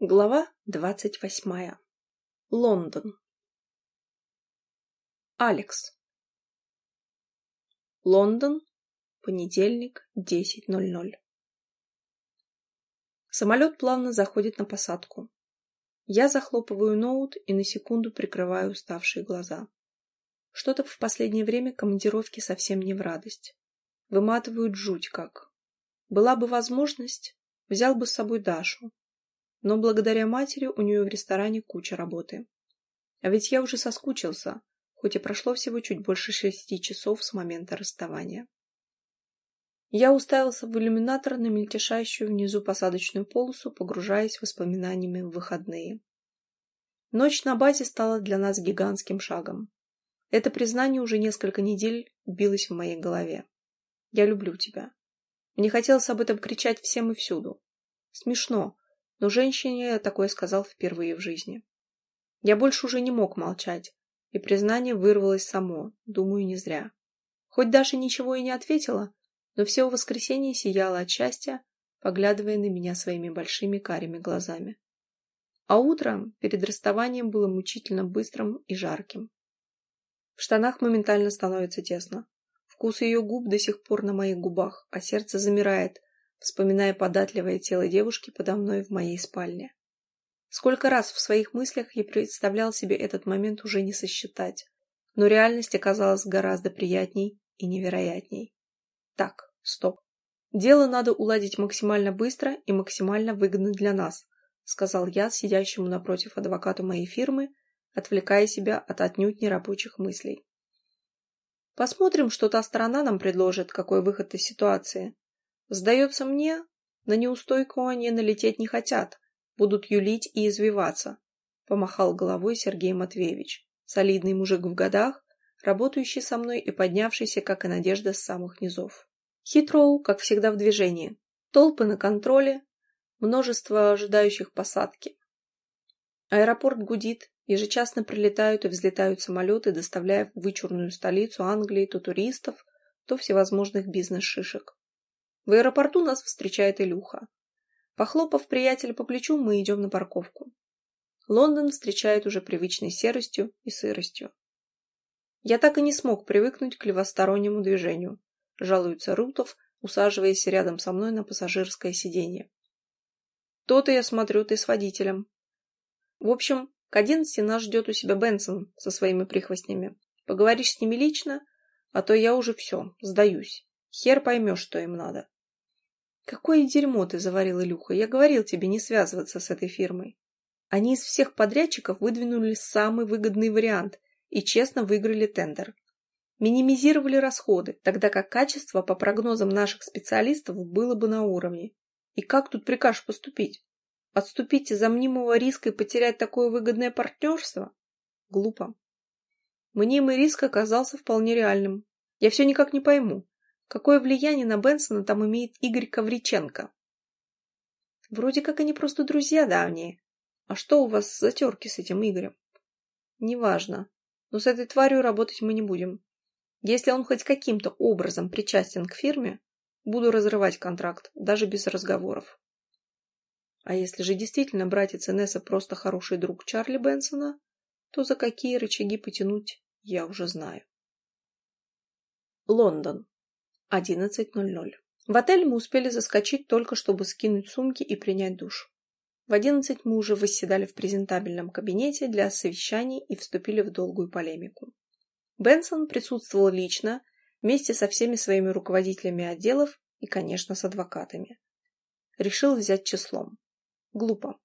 Глава двадцать восьмая. Лондон. Алекс. Лондон. Понедельник, 10.00. Самолет плавно заходит на посадку. Я захлопываю ноут и на секунду прикрываю уставшие глаза. Что-то в последнее время командировки совсем не в радость. Выматывают жуть как. Была бы возможность, взял бы с собой Дашу, но благодаря матери у нее в ресторане куча работы. А ведь я уже соскучился, хоть и прошло всего чуть больше шести часов с момента расставания. Я уставился в иллюминатор на мельтешащую внизу посадочную полосу, погружаясь воспоминаниями в выходные. Ночь на базе стала для нас гигантским шагом. Это признание уже несколько недель билось в моей голове. Я люблю тебя. Мне хотелось об этом кричать всем и всюду. Смешно, но женщине я такое сказал впервые в жизни. Я больше уже не мог молчать, и признание вырвалось само, думаю, не зря. Хоть Даша ничего и не ответила, но все воскресенье сияла от счастья, поглядывая на меня своими большими карими глазами. А утром перед расставанием было мучительно быстрым и жарким. В штанах моментально становится тесно. Вкус ее губ до сих пор на моих губах, а сердце замирает, вспоминая податливое тело девушки подо мной в моей спальне. Сколько раз в своих мыслях я представлял себе этот момент уже не сосчитать, но реальность оказалась гораздо приятней и невероятней. Так, стоп. Дело надо уладить максимально быстро и максимально выгодно для нас, сказал я сидящему напротив адвокату моей фирмы, отвлекая себя от отнюдь нерабочих мыслей. Посмотрим, что та сторона нам предложит, какой выход из ситуации, Сдается мне, на неустойку они налететь не хотят, будут юлить и извиваться, помахал головой Сергей Матвеевич, солидный мужик в годах, работающий со мной и поднявшийся, как и надежда, с самых низов. Хитроу, как всегда, в движении. Толпы на контроле, множество ожидающих посадки. Аэропорт гудит, ежечасно прилетают и взлетают самолеты, доставляя в вычурную столицу Англии то туристов, то всевозможных бизнес-шишек. В аэропорту нас встречает Илюха. Похлопав приятеля по плечу, мы идем на парковку. Лондон встречает уже привычной серостью и сыростью. Я так и не смог привыкнуть к левостороннему движению, жалуется Рутов, усаживаясь рядом со мной на пассажирское сиденье. То-то я смотрю, ты с водителем. В общем, к одиннадцати нас ждет у себя Бенсон со своими прихвостнями. Поговоришь с ними лично, а то я уже все, сдаюсь. Хер поймешь, что им надо. Какое дерьмо ты заварил, Илюха. Я говорил тебе не связываться с этой фирмой. Они из всех подрядчиков выдвинули самый выгодный вариант и честно выиграли тендер. Минимизировали расходы, тогда как качество, по прогнозам наших специалистов, было бы на уровне. И как тут прикажешь поступить? Отступить из-за мнимого риска и потерять такое выгодное партнерство? Глупо. Мнимый риск оказался вполне реальным. Я все никак не пойму, Какое влияние на Бенсона там имеет Игорь Ковриченко? Вроде как они просто друзья давние. А что у вас за терки с этим Игорем? Неважно. Но с этой тварью работать мы не будем. Если он хоть каким-то образом причастен к фирме, буду разрывать контракт, даже без разговоров. А если же действительно братец Инесса просто хороший друг Чарли Бенсона, то за какие рычаги потянуть, я уже знаю. Лондон. 11.00. В отель мы успели заскочить только, чтобы скинуть сумки и принять душ. В одиннадцать мы уже восседали в презентабельном кабинете для совещаний и вступили в долгую полемику. Бенсон присутствовал лично, вместе со всеми своими руководителями отделов и, конечно, с адвокатами. Решил взять числом. Глупо.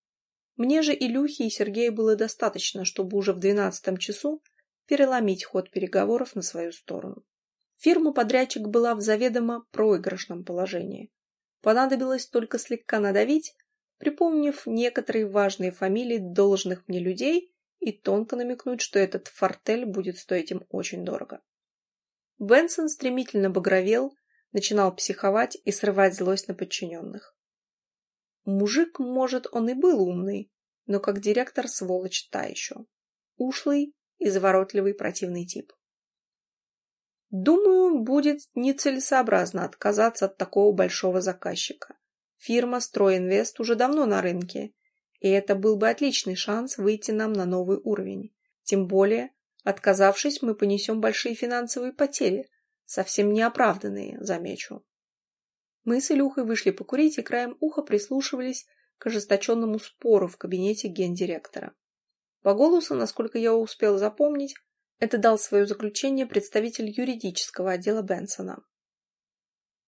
Мне же Илюхи и Сергея было достаточно, чтобы уже в двенадцатом часу переломить ход переговоров на свою сторону. Фирма-подрядчик была в заведомо проигрышном положении. Понадобилось только слегка надавить, припомнив некоторые важные фамилии должных мне людей и тонко намекнуть, что этот фортель будет стоить им очень дорого. Бенсон стремительно багровел, начинал психовать и срывать злость на подчиненных. Мужик, может, он и был умный, но как директор сволочь та еще. Ушлый и заворотливый противный тип. Думаю, будет нецелесообразно отказаться от такого большого заказчика. Фирма «Стройинвест» уже давно на рынке, И это был бы отличный шанс выйти нам на новый уровень. Тем более, отказавшись, мы понесем большие финансовые потери, совсем неоправданные, замечу. Мы с Илюхой вышли покурить и краем уха прислушивались к ожесточенному спору в кабинете гендиректора. По голосу, насколько я успел запомнить, это дал свое заключение представитель юридического отдела Бенсона.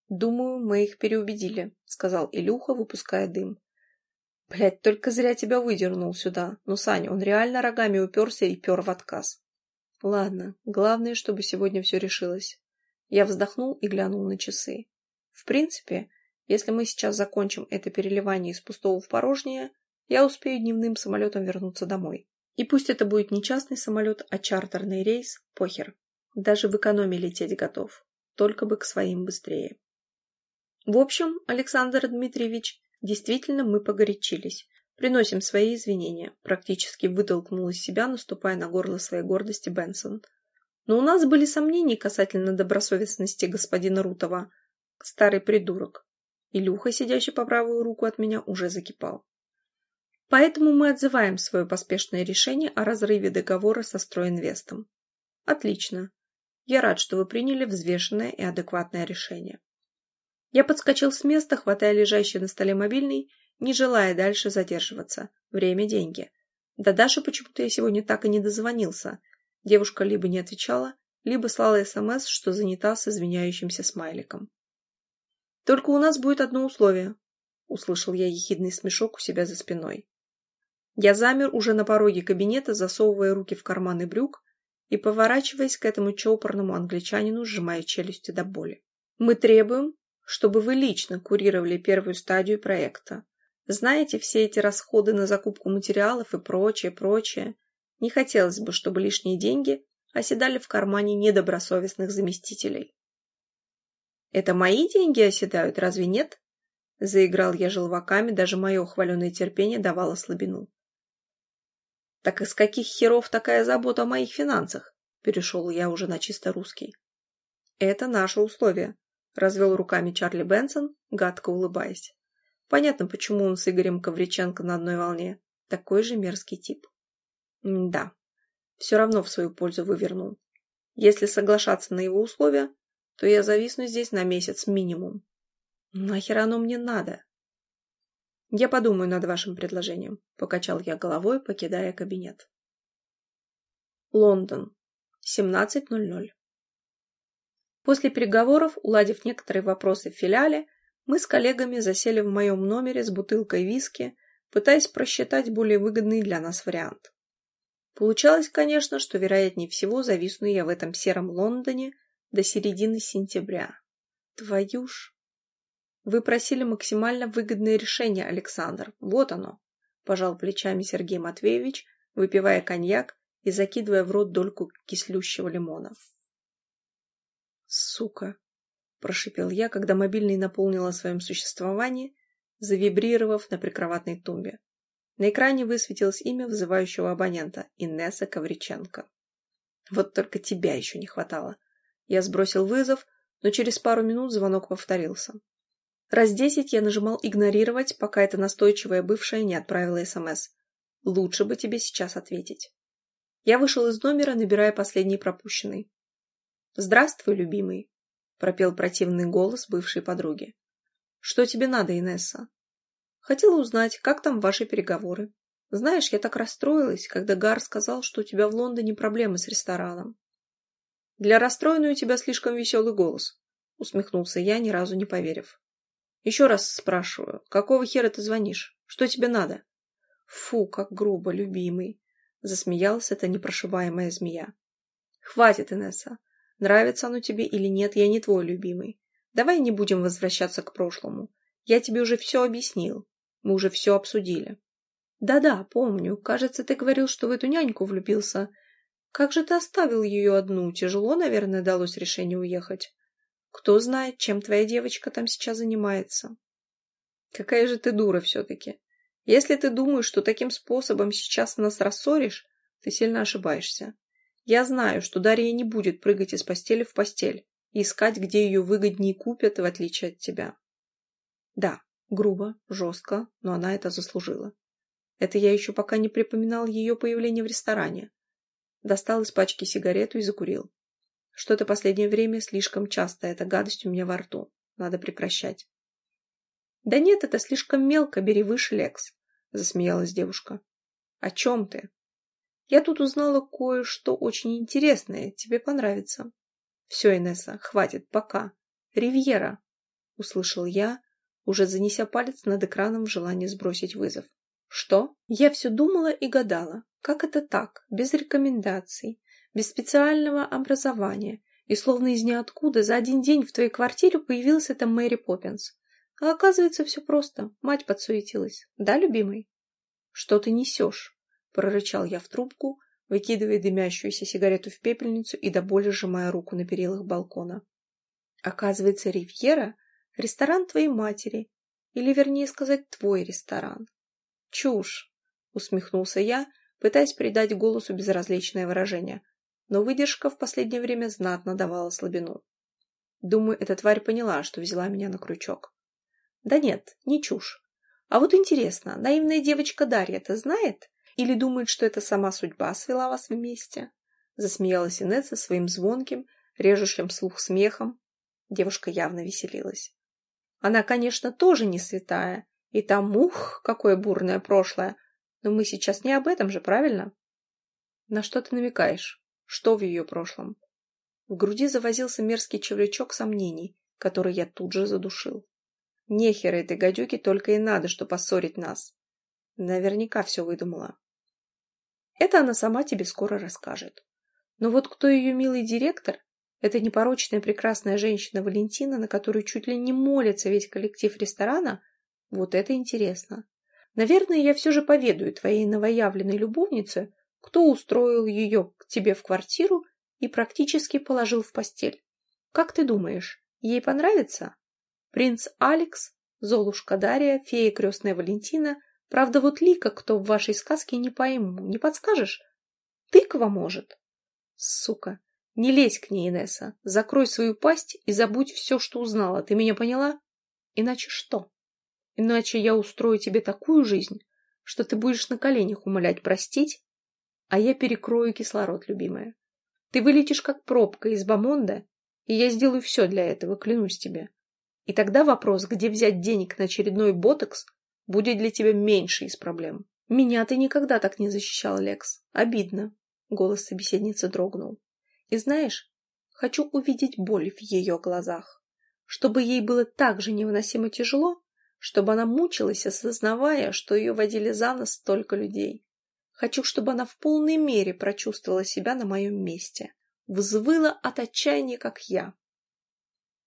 «Думаю, мы их переубедили», — сказал Илюха, выпуская дым. «Блядь, только зря тебя выдернул сюда. Ну, Саня, он реально рогами уперся и пер в отказ». «Ладно, главное, чтобы сегодня все решилось». Я вздохнул и глянул на часы. В принципе, если мы сейчас закончим это переливание из пустого в порожнее, я успею дневным самолетом вернуться домой. И пусть это будет не частный самолет, а чартерный рейс, похер. Даже в экономе лететь готов. Только бы к своим быстрее. В общем, Александр Дмитриевич, действительно мы погорячились. Приносим свои извинения. Практически вытолкнул из себя, наступая на горло своей гордости Бенсон. Но у нас были сомнения касательно добросовестности господина Рутова. Старый придурок. Илюха, сидящий по правую руку от меня, уже закипал. Поэтому мы отзываем свое поспешное решение о разрыве договора со Стройинвестом. Отлично. Я рад, что вы приняли взвешенное и адекватное решение. Я подскочил с места, хватая лежащий на столе мобильный, не желая дальше задерживаться. Время – деньги. Да Даша почему-то я сегодня так и не дозвонился. Девушка либо не отвечала, либо слала СМС, что занята с извиняющимся смайликом. «Только у нас будет одно условие», — услышал я ехидный смешок у себя за спиной. Я замер уже на пороге кабинета, засовывая руки в карманы брюк и поворачиваясь к этому чопорному англичанину, сжимая челюсти до боли. «Мы требуем, чтобы вы лично курировали первую стадию проекта. Знаете, все эти расходы на закупку материалов и прочее, прочее. Не хотелось бы, чтобы лишние деньги оседали в кармане недобросовестных заместителей». «Это мои деньги оседают, разве нет?» Заиграл я желваками, даже мое хваленое терпение давало слабину. «Так из каких херов такая забота о моих финансах?» Перешел я уже на чисто русский. «Это наше условие», — развел руками Чарли Бенсон, гадко улыбаясь. Понятно, почему он с Игорем Ковриченко на одной волне. Такой же мерзкий тип. М да, все равно в свою пользу вывернул. Если соглашаться на его условия, то я зависну здесь на месяц минимум. Нахер оно мне надо? «Я подумаю над вашим предложением», — покачал я головой, покидая кабинет. Лондон. 17.00. После переговоров, уладив некоторые вопросы в филиале, мы с коллегами засели в моем номере с бутылкой виски, пытаясь просчитать более выгодный для нас вариант. Получалось, конечно, что вероятнее всего зависну я в этом сером Лондоне до середины сентября. Твою ж! Вы просили максимально выгодное решение, Александр. Вот оно. Пожал плечами Сергей Матвеевич, выпивая коньяк и закидывая в рот дольку кислющего лимона. Сука! Прошипел я, когда мобильный наполнил о своем существовании, завибрировав на прикроватной тумбе. На экране высветилось имя вызывающего абонента – Инесса Ковриченко. Вот только тебя еще не хватало. Я сбросил вызов, но через пару минут звонок повторился. Раз десять я нажимал «игнорировать», пока эта настойчивая бывшая не отправила СМС. Лучше бы тебе сейчас ответить. Я вышел из номера, набирая последний пропущенный. «Здравствуй, любимый», — пропел противный голос бывшей подруги. «Что тебе надо, Инесса?» «Хотела узнать, как там ваши переговоры. Знаешь, я так расстроилась, когда Гар сказал, что у тебя в Лондоне проблемы с рестораном». «Для расстроенной у тебя слишком веселый голос», — усмехнулся я, ни разу не поверив. Еще раз спрашиваю, какого хера ты звонишь? Что тебе надо? Фу, как грубо, любимый. Засмеялась эта непрошибаемая змея. Хватит, Инесса. Нравится оно тебе или нет, я не твой любимый. Давай не будем возвращаться к прошлому. Я тебе уже все объяснил. Мы уже все обсудили. Да-да, помню. Кажется, ты говорил, что в эту няньку влюбился. Как же ты оставил ее одну? Тяжело, наверное, далось решение уехать. Кто знает, чем твоя девочка там сейчас занимается. Какая же ты дура все-таки. Если ты думаешь, что таким способом сейчас нас рассоришь, ты сильно ошибаешься. Я знаю, что Дарья не будет прыгать из постели в постель и искать, где ее выгоднее купят, в отличие от тебя. Да, грубо, жестко, но она это заслужила. Это я еще пока не припоминал ее появление в ресторане. Достал из пачки сигарету и закурил. Что-то последнее время слишком часто эта гадость у меня во рту. Надо прекращать. Да нет, это слишком мелко, бери выше, Лекс, засмеялась девушка. О чем ты? Я тут узнала кое-что очень интересное. Тебе понравится. Все, Инесса, хватит, пока. Ривьера, услышал я, уже занеся палец над экраном в желании сбросить вызов. Что? Я все думала и гадала, как это так, без рекомендаций, без специального образования, и словно из ниоткуда за один день в твоей квартире появилась эта Мэри Поппинс. А оказывается, все просто. Мать подсуетилась. Да, любимый? Что ты несешь? Прорычал я в трубку, выкидывая дымящуюся сигарету в пепельницу и до боли сжимая руку на перилах балкона. Оказывается, Ривьера — ресторан твоей матери, или, вернее сказать, твой ресторан. «Чушь!» — усмехнулся я, пытаясь придать голосу безразличное выражение. Но выдержка в последнее время знатно давала слабину. Думаю, эта тварь поняла, что взяла меня на крючок. Да нет, не чушь. А вот интересно, наивная девочка Дарья это знает? Или думает, что это сама судьба свела вас вместе? Засмеялась Инесса своим звонким, режущим слух смехом. Девушка явно веселилась. Она, конечно, тоже не святая, и там, ух, какое бурное прошлое. Но мы сейчас не об этом же, правильно? На что ты намекаешь? Что в ее прошлом? В груди завозился мерзкий червячок сомнений, который я тут же задушил. Нехер этой гадюки только и надо, что поссорить нас. Наверняка все выдумала. Это она сама тебе скоро расскажет. Но вот кто ее милый директор, это непорочная прекрасная женщина Валентина, на которую чуть ли не молится весь коллектив ресторана, вот это интересно. Наверное, я все же поведаю твоей новоявленной любовнице, кто устроил ее к тебе в квартиру и практически положил в постель. Как ты думаешь, ей понравится? Принц Алекс, Золушка Дарья, фея крестная Валентина. Правда, вот Лика, кто в вашей сказке, не пойму. Не подскажешь? Тыква может. Сука, не лезь к ней, Инесса. Закрой свою пасть и забудь все, что узнала. Ты меня поняла? Иначе что? Иначе я устрою тебе такую жизнь, что ты будешь на коленях умолять простить, а я перекрою кислород, любимая. Ты вылетишь как пробка из бомонда, и я сделаю все для этого, клянусь тебе. И тогда вопрос, где взять денег на очередной ботокс, будет для тебя меньше из проблем. Меня ты никогда так не защищал, Лекс. Обидно. Голос собеседницы дрогнул. И знаешь, хочу увидеть боль в ее глазах. Чтобы ей было так же невыносимо тяжело, чтобы она мучилась, осознавая, что ее водили за нос столько людей. Хочу, чтобы она в полной мере прочувствовала себя на моем месте. Взвыла от отчаяния, как я.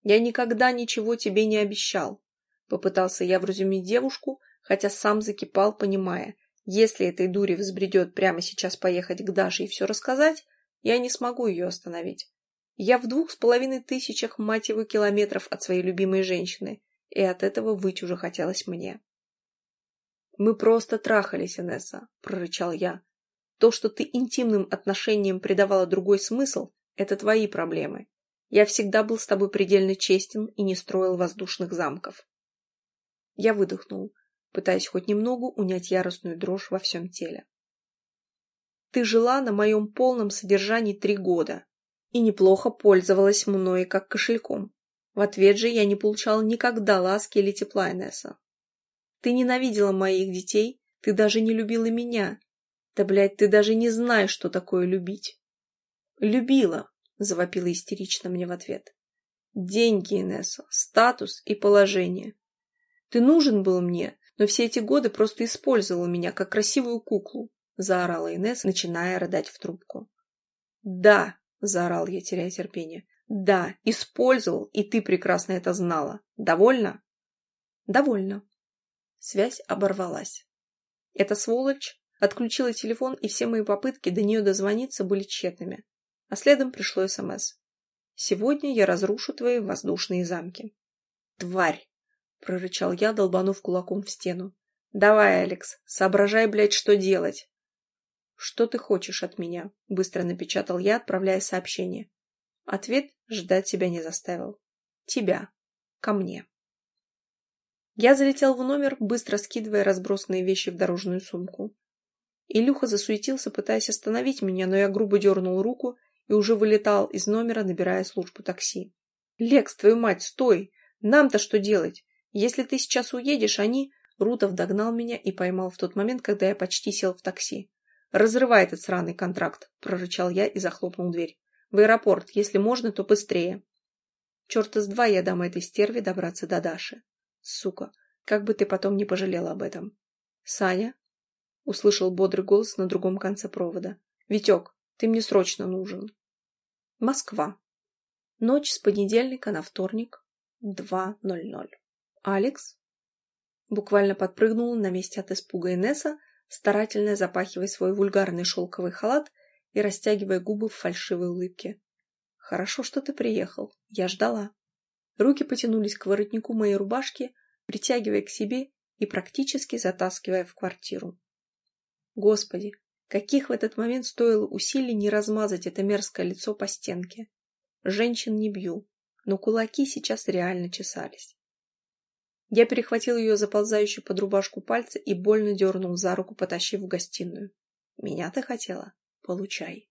«Я никогда ничего тебе не обещал», — попытался я вразумить девушку, хотя сам закипал, понимая, если этой дуре взбредет прямо сейчас поехать к Даше и все рассказать, я не смогу ее остановить. Я в двух с половиной тысячах, мать его, километров от своей любимой женщины, и от этого выть уже хотелось мне. «Мы просто трахались, Инесса», — прорычал я. «То, что ты интимным отношениям придавала другой смысл, это твои проблемы. Я всегда был с тобой предельно честен и не строил воздушных замков». Я выдохнул, пытаясь хоть немного унять яростную дрожь во всем теле. «Ты жила на моем полном содержании три года и неплохо пользовалась мной как кошельком. В ответ же я не получал никогда ласки или тепла Инесса. Ты ненавидела моих детей, ты даже не любила меня. Да, блядь, ты даже не знаешь, что такое любить. Любила, завопила истерично мне в ответ. Деньги, Инесса, статус и положение. Ты нужен был мне, но все эти годы просто использовала меня как красивую куклу, заорала Инесса, начиная рыдать в трубку. Да, заорал я, теряя терпение. Да, использовал, и ты прекрасно это знала. Довольно? Довольно. Связь оборвалась. Эта сволочь отключила телефон, и все мои попытки до нее дозвониться были тщетными. А следом пришло СМС. «Сегодня я разрушу твои воздушные замки». «Тварь!» — прорычал я, долбанув кулаком в стену. «Давай, Алекс, соображай, блядь, что делать!» «Что ты хочешь от меня?» — быстро напечатал я, отправляя сообщение. Ответ ждать себя не заставил. Тебя. Ко мне. Я залетел в номер, быстро скидывая разбросанные вещи в дорожную сумку. Илюха засуетился, пытаясь остановить меня, но я грубо дернул руку и уже вылетал из номера, набирая службу такси. «Лекс, твою мать, стой! Нам-то что делать? Если ты сейчас уедешь, они...» Рутов догнал меня и поймал в тот момент, когда я почти сел в такси. «Разрывай этот сраный контракт!» — прорычал я и захлопнул дверь. «В аэропорт, если можно, то быстрее!» Черта с два я дам этой стерве добраться до Даши. Сука, как бы ты потом не пожалел об этом. Саня? Услышал бодрый голос на другом конце провода. Витек, ты мне срочно нужен. Москва. Ночь с понедельника на вторник. 2.00. Алекс? Буквально подпрыгнула на месте от испуга Инесса, старательно запахивая свой вульгарный шелковый халат и растягивая губы в фальшивой улыбке. «Хорошо, что ты приехал. Я ждала». Руки потянулись к воротнику моей рубашки, притягивая к себе и практически затаскивая в квартиру. Господи, каких в этот момент стоило усилий не размазать это мерзкое лицо по стенке. Женщин не бью, но кулаки сейчас реально чесались. Я перехватил ее заползающую под рубашку пальцы и больно дернул за руку, потащив в гостиную. «Меня ты хотела? Получай!»